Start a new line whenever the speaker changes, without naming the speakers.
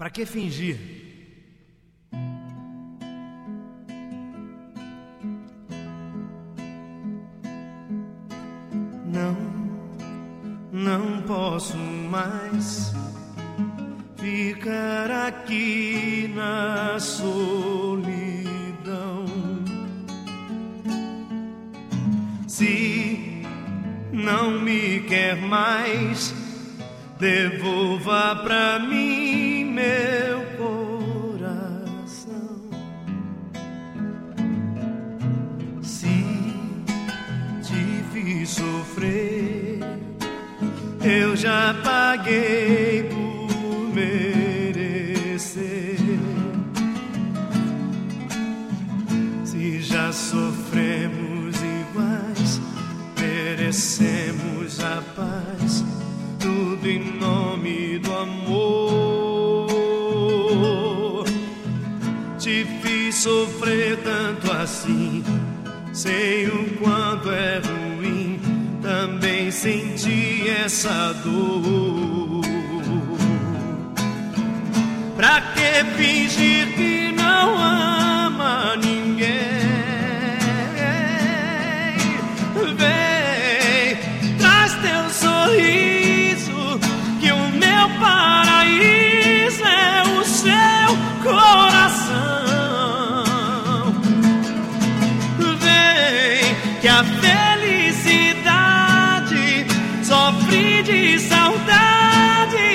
Para que fingir? Não, não posso mais ficar aqui na solidão. Se não me quer mais, devolva pra mim meu coração. Se te fiz sofrer, eu já paguei por merecer. Se já sofremos iguais, merecemos a paz, tudo em nome do amor. Sofrer tanto assim, sei o quanto é ruim, também senti essa dor. Pra que fingir que não ninguém? felicidade. Sofri de saudade.